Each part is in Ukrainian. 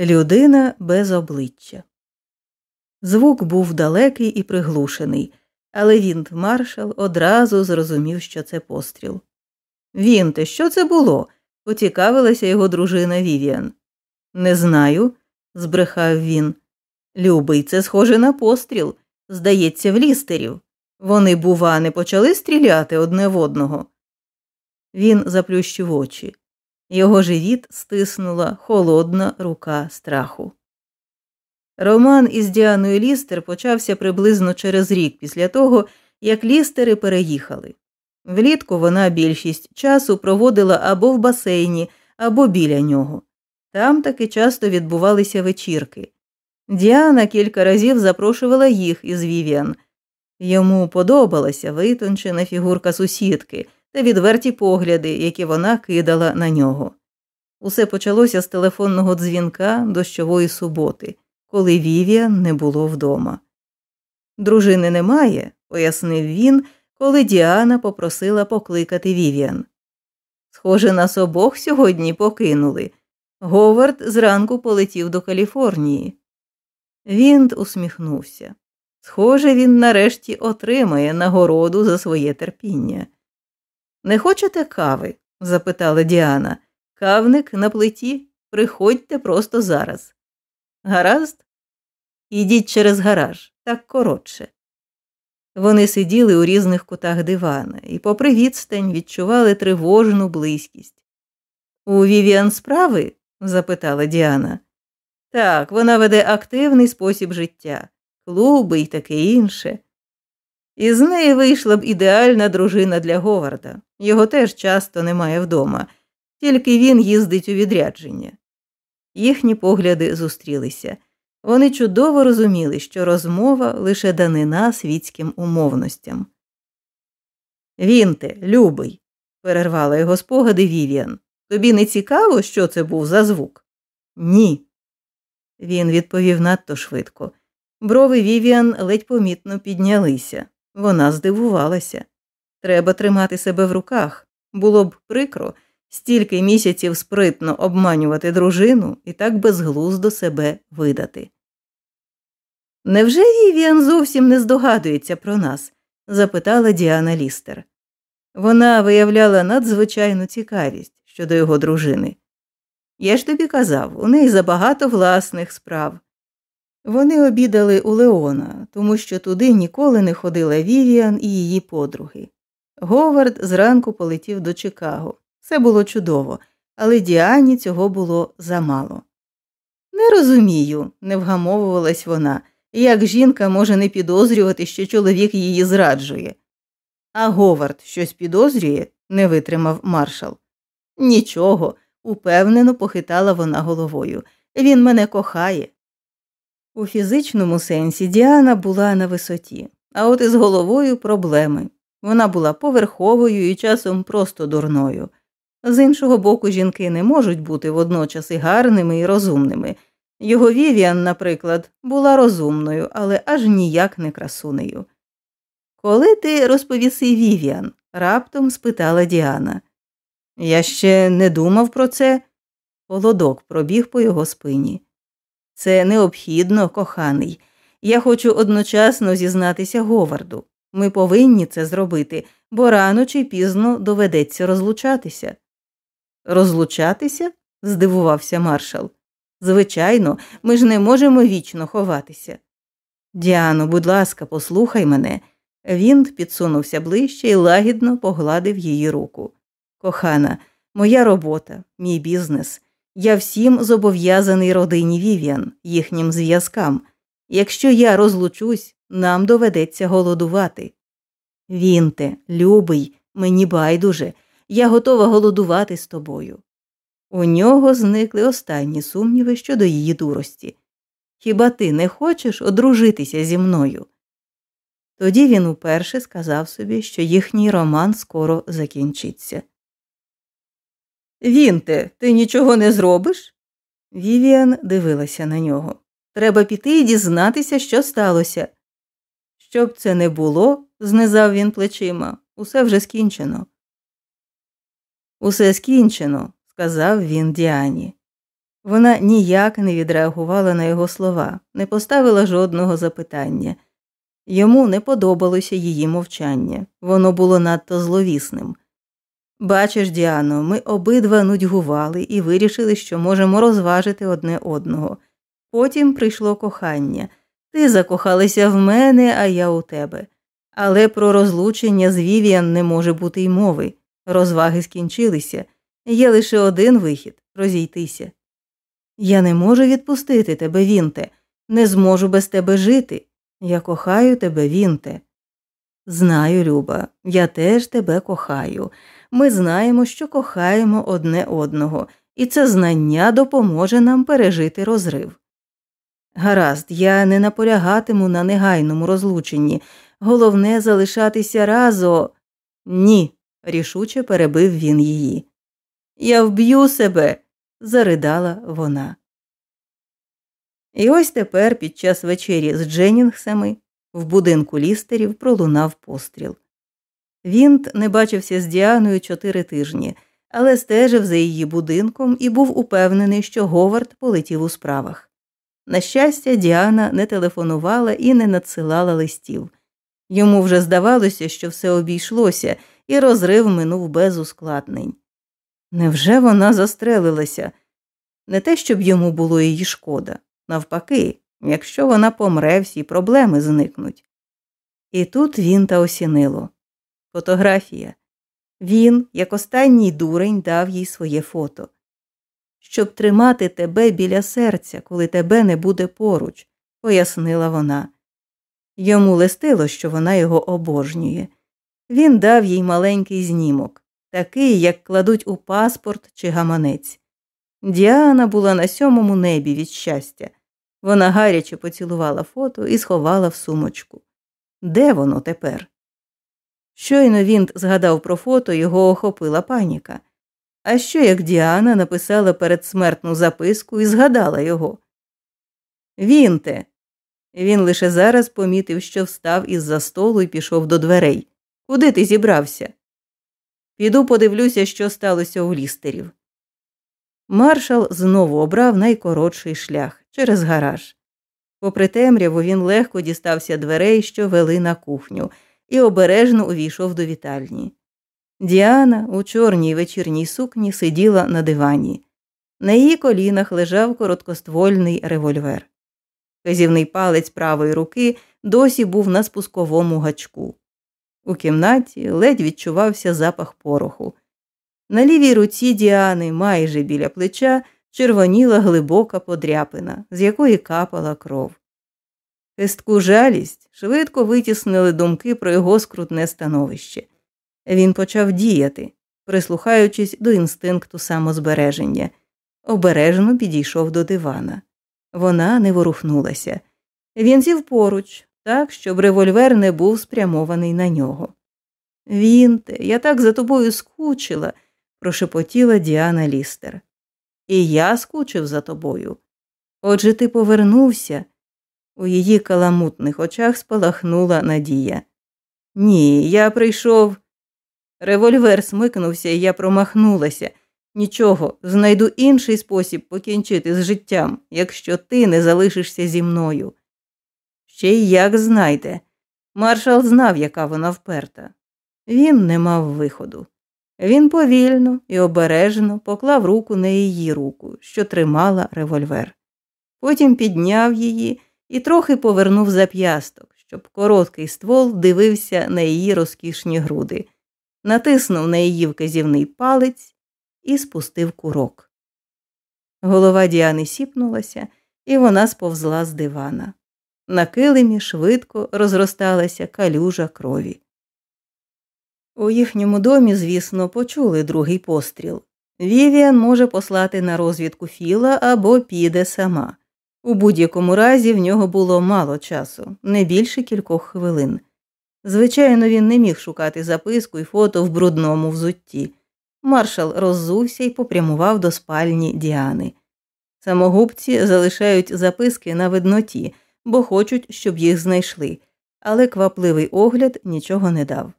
Людина без обличчя. Звук був далекий і приглушений, але Вінт маршал одразу зрозумів, що це постріл. Вінте, що це було? поцікавилася його дружина Вівіан. Не знаю, збрехав він. Любий, це схоже на постріл. Здається, в лістерів. Вони, бува, не почали стріляти одне в одного. Він заплющив очі. Його живіт стиснула холодна рука страху. Роман із Діаною Лістер почався приблизно через рік після того, як лістери переїхали. Влітку вона більшість часу проводила або в басейні, або біля нього. Там таки часто відбувалися вечірки. Діана кілька разів запрошувала їх із Вівіан. Йому подобалася витончена фігурка сусідки та відверті погляди, які вона кидала на нього. Усе почалося з телефонного дзвінка дощової суботи, коли Вівіан не було вдома. Дружини немає, пояснив він, коли Діана попросила покликати Вівіан. Схоже, нас обох сьогодні покинули. Говард зранку полетів до Каліфорнії. Вінт усміхнувся. Схоже, він нарешті отримає нагороду за своє терпіння. Не хочете кави? запитала Діана. Кавник на плиті. Приходьте просто зараз. Гаразд? Ідіть через гараж, так коротше. Вони сиділи у різних кутах дивана і, попри відстань, відчували тривожну близькість. У Вівіан справи? запитала Діана. Так, вона веде активний спосіб життя, клуби і таке інше. Із неї вийшла б ідеальна дружина для Говарда. Його теж часто немає вдома, тільки він їздить у відрядження. Їхні погляди зустрілися. Вони чудово розуміли, що розмова лише данина світським умовностям. Вінте, любий, перервала його спогади Вівіан. Тобі не цікаво, що це був за звук? Ні. Він відповів надто швидко. Брови Вівіан ледь помітно піднялися. Вона здивувалася. Треба тримати себе в руках. Було б прикро стільки місяців спритно обманювати дружину і так безглуздо себе видати. Невже Вівіан зовсім не здогадується про нас? запитала Діана Лістер. Вона виявляла надзвичайну цікавість щодо його дружини. Я ж тобі казав, у неї забагато власних справ. Вони обідали у Леона, тому що туди ніколи не ходила Вівіан і її подруги. Говард зранку полетів до Чикаго. Це було чудово, але Діані цього було замало. Не розумію, не вгамовувалась вона, як жінка може не підозрювати, що чоловік її зраджує. А Говард щось підозрює, не витримав маршал. Нічого, упевнено похитала вона головою. Він мене кохає. У фізичному сенсі Діана була на висоті, а от із головою проблеми. Вона була поверховою і часом просто дурною. З іншого боку, жінки не можуть бути водночас і гарними і розумними. Його Вівіан, наприклад, була розумною, але аж ніяк не красунею. Коли ти розповіси Вівіан? раптом спитала Діана. Я ще не думав про це. Холодок пробіг по його спині. Це необхідно, коханий. Я хочу одночасно зізнатися Говарду. Ми повинні це зробити, бо рано чи пізно доведеться розлучатися. Розлучатися? здивувався маршал. Звичайно, ми ж не можемо вічно ховатися. Діано, будь ласка, послухай мене. Він підсунувся ближче і лагідно погладив її руку. Кохана, моя робота, мій бізнес. Я всім зобов'язаний родині Вівіан, їхнім зв'язкам. Якщо я розлучусь, нам доведеться голодувати. Вінте, любий, мені байдуже, я готова голодувати з тобою. У нього зникли останні сумніви щодо її дурості. Хіба ти не хочеш одружитися зі мною? Тоді він уперше сказав собі, що їхній роман скоро закінчиться. Вінте, ти нічого не зробиш? Вівіан дивилася на нього. Треба піти і дізнатися, що сталося. Щоб це не було, знизав він плечима, усе вже скінчено. Усе скінчено, сказав він Діані. Вона ніяк не відреагувала на його слова, не поставила жодного запитання. Йому не подобалося її мовчання, воно було надто зловісним. Бачиш, Діано, ми обидва нудьгували і вирішили, що можемо розважити одне одного. Потім прийшло кохання. Ти закохалася в мене, а я у тебе. Але про розлучення з Вівіан не може бути й мови. Розваги скінчилися. Є лише один вихід розійтися. Я не можу відпустити тебе, Вінте, не зможу без тебе жити. Я кохаю тебе, Вінте. Знаю, Люба, я теж тебе кохаю. Ми знаємо, що кохаємо одне одного, і це знання допоможе нам пережити розрив. Гаразд, я не наполягатиму на негайному розлученні. Головне залишатися разом. Ні, рішуче перебив він її. Я вб'ю себе, заридала вона. І ось тепер під час вечері з Дженнінгсами в будинку лістерів пролунав постріл. Вінт не бачився з Діаною чотири тижні, але стежив за її будинком і був упевнений, що Говард полетів у справах. На щастя, Діана не телефонувала і не надсилала листів. Йому вже здавалося, що все обійшлося, і розрив минув без ускладнень. Невже вона застрелилася? Не те, щоб йому було її шкода, навпаки, якщо вона помре, всі проблеми зникнуть. І тут він та осінило. Фотографія. Він, як останній дурень, дав їй своє фото. Щоб тримати тебе біля серця, коли тебе не буде поруч, пояснила вона. Йому листило, що вона його обожнює. Він дав їй маленький знімок, такий, як кладуть у паспорт чи гаманець. Діана була на сьомому небі від щастя. Вона гаряче поцілувала фото і сховала в сумочку. Де воно тепер? Щойно він згадав про фото, його охопила паніка. А що як Діана написала передсмертну записку і згадала його? Вінте. Він лише зараз помітив, що встав із за столу і пішов до дверей. Куди ти зібрався? Піду подивлюся, що сталося у лістерів. Маршал знову обрав найкоротший шлях через гараж. Попри темряву, він легко дістався дверей, що вели на кухню, і обережно увійшов до вітальні. Діана у чорній вечірній сукні сиділа на дивані. На її колінах лежав короткоствольний револьвер. Казівний палець правої руки досі був на спусковому гачку. У кімнаті ледь відчувався запах пороху. На лівій руці Діани, майже біля плеча, червоніла глибока подряпина, з якої капала кров. Хистку жалість швидко витіснили думки про його скрутне становище. Він почав діяти, прислухаючись до інстинкту самозбереження, обережно підійшов до дивана. Вона не ворухнулася. Він сів поруч, так, щоб револьвер не був спрямований на нього. Вінте, я так за тобою скучила, прошепотіла Діана Лістер. І я скучив за тобою. Отже ти повернувся. У її каламутних очах спалахнула надія. Ні, я прийшов. Револьвер смикнувся, і я промахнулася. Нічого, знайду інший спосіб покінчити з життям, якщо ти не залишишся зі мною. Ще й як знайде. Маршал знав, яка вона вперта. Він не мав виходу. Він повільно і обережно поклав руку на її руку, що тримала револьвер. Потім підняв її і трохи повернув зап'ясток, щоб короткий ствол дивився на її розкішні груди, натиснув на її вказівний палець і спустив курок. Голова Діани сіпнулася, і вона сповзла з дивана. На килимі швидко розросталася калюжа крові. У їхньому домі, звісно, почули другий постріл. Вівіан може послати на розвідку Філа або піде сама. У будь-якому разі в нього було мало часу, не більше кількох хвилин. Звичайно, він не міг шукати записку і фото в брудному взутті. Маршал роззувся і попрямував до спальні Діани. Самогубці залишають записки на видноті, бо хочуть, щоб їх знайшли, але квапливий огляд нічого не дав.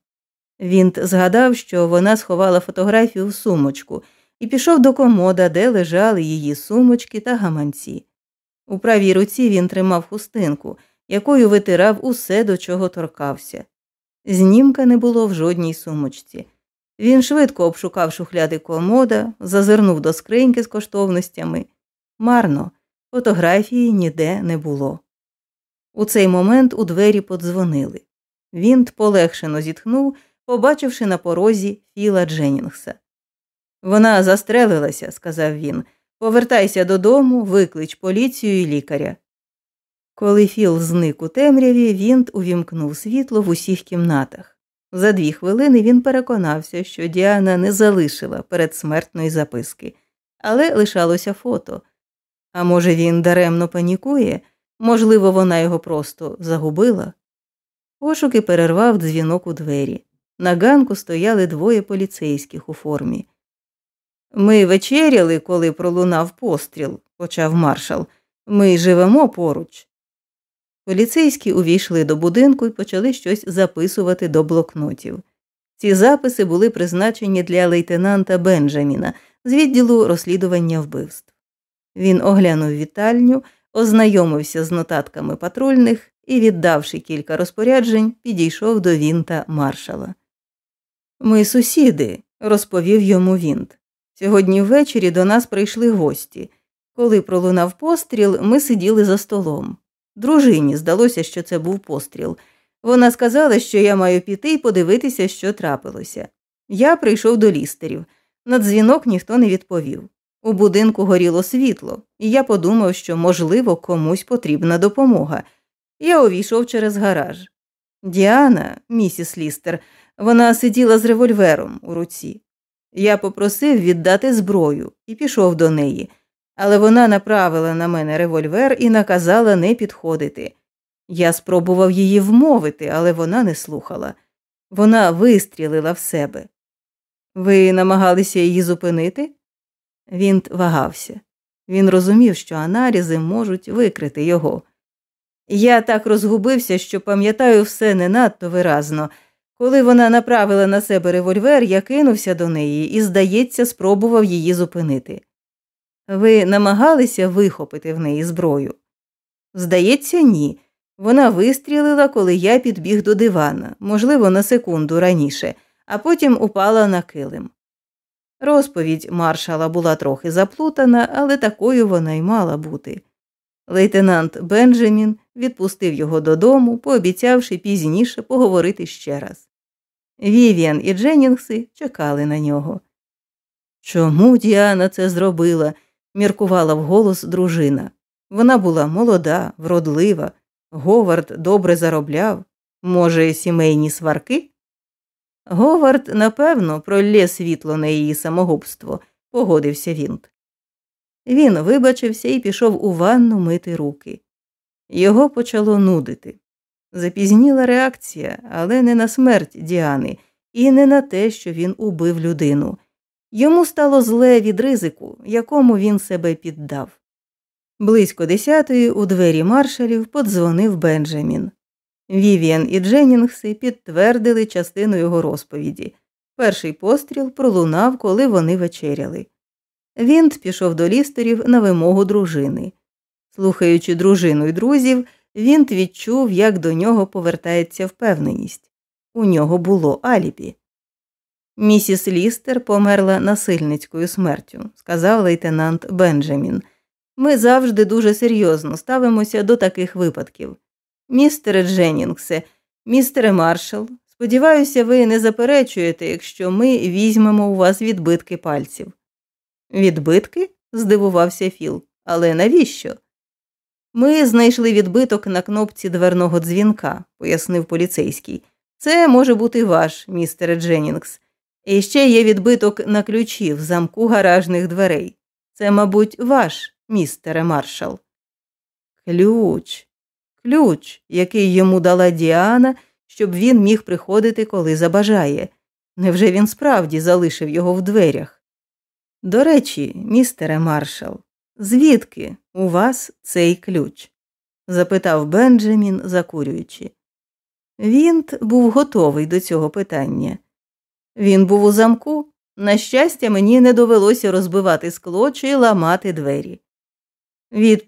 Він згадав, що вона сховала фотографію в сумочку, і пішов до комода, де лежали її сумочки та гаманці. У правій руці він тримав хустинку, якою витирав усе, до чого торкався. Знімка не було в жодній сумочці. Він швидко обшукав шухляди комода, зазирнув до скриньки з коштовностями. Марно, фотографії ніде не було. У цей момент у двері подзвонили. Він полегшено зітхнув, побачивши на порозі Філа Дженнінгса. Вона застрелилася, сказав він. Повертайся додому, виклич поліцію і лікаря. Коли Філ зник у темряві, Вінт увімкнув світло в усіх кімнатах. За дві хвилини він переконався, що Діана не залишила передсмертної записки, але лишалося фото. А може, він даремно панікує, можливо, вона його просто загубила. Пошуки перервав дзвінок у двері. На ганку стояли двоє поліцейських у формі. Ми вечеряли, коли пролунав постріл, почав маршал. Ми живемо поруч. Поліцейські увійшли до будинку і почали щось записувати до блокнотів. Ці записи були призначені для лейтенанта Бенджаміна з відділу розслідування вбивств. Він оглянув вітальню, ознайомився з нотатками патрульних і, віддавши кілька розпоряджень, підійшов до Вінта маршала. Ми сусіди, розповів йому Вінт. Сьогодні ввечері до нас прийшли гості. Коли пролунав постріл, ми сиділи за столом. Дружині здалося, що це був постріл. Вона сказала, що я маю піти і подивитися, що трапилося. Я прийшов до лістерів. На дзвінок ніхто не відповів. У будинку горіло світло, і я подумав, що, можливо, комусь потрібна допомога. Я увійшов через гараж. Діана, місіс Лістер, вона сиділа з револьвером у руці. Я попросив віддати зброю і пішов до неї але вона направила на мене револьвер і наказала не підходити. Я спробував її вмовити, але вона не слухала. Вона вистрілила в себе. Ви намагалися її зупинити? Він вагався. Він розумів, що аналізи можуть викрити його. Я так розгубився, що пам'ятаю все не надто виразно. Коли вона направила на себе револьвер, я кинувся до неї і, здається, спробував її зупинити. Ви намагалися вихопити в неї зброю? Здається, ні. Вона вистрілила, коли я підбіг до дивана, можливо, на секунду раніше, а потім упала на килим. Розповідь маршала була трохи заплутана, але такою вона й мала бути. Лейтенант Бенджамін відпустив його додому, пообіцявши пізніше поговорити ще раз. Вівіан і Дженнінгси чекали на нього. Чому Діана це зробила? міркувала вголос дружина. Вона була молода, вродлива, Говард добре заробляв, може, сімейні сварки? Говард, напевно, пролє світло на її самогубство, погодився він. Він вибачився і пішов у ванну мити руки. Його почало нудити. Запізніла реакція, але не на смерть Діани, і не на те, що він убив людину. Йому стало зле від ризику, якому він себе піддав. Близько десятої у двері маршалів подзвонив Бенджамін. Вівіан і Дженнінгси підтвердили частину його розповіді. Перший постріл пролунав, коли вони вечеряли. Вінт пішов до лістерів на вимогу дружини. Слухаючи дружину і друзів, Вінт відчув, як до нього повертається впевненість. У нього було алібі. Місіс Лістер померла насильницькою смертю, сказав лейтенант Бенджамін. Ми завжди дуже серйозно ставимося до таких випадків. Містере Дженнінгсе, містере маршал, сподіваюся, ви не заперечуєте, якщо ми візьмемо у вас відбитки пальців. Відбитки? здивувався Філ. Але навіщо? Ми знайшли відбиток на кнопці дверного дзвінка, пояснив поліцейський. Це може бути ваш, містере Дженнінгс. І ще є відбиток на ключі в замку гаражних дверей. Це, мабуть, ваш, містере маршал. Ключ, ключ, який йому дала Діана, щоб він міг приходити, коли забажає. Невже він справді залишив його в дверях? До речі, містере маршал, звідки у вас цей ключ? запитав Бенджамін, закурюючи. Вінт був готовий до цього питання. Він був у замку, На щастя, мені не довелося розбивати скло чи ламати двері. Від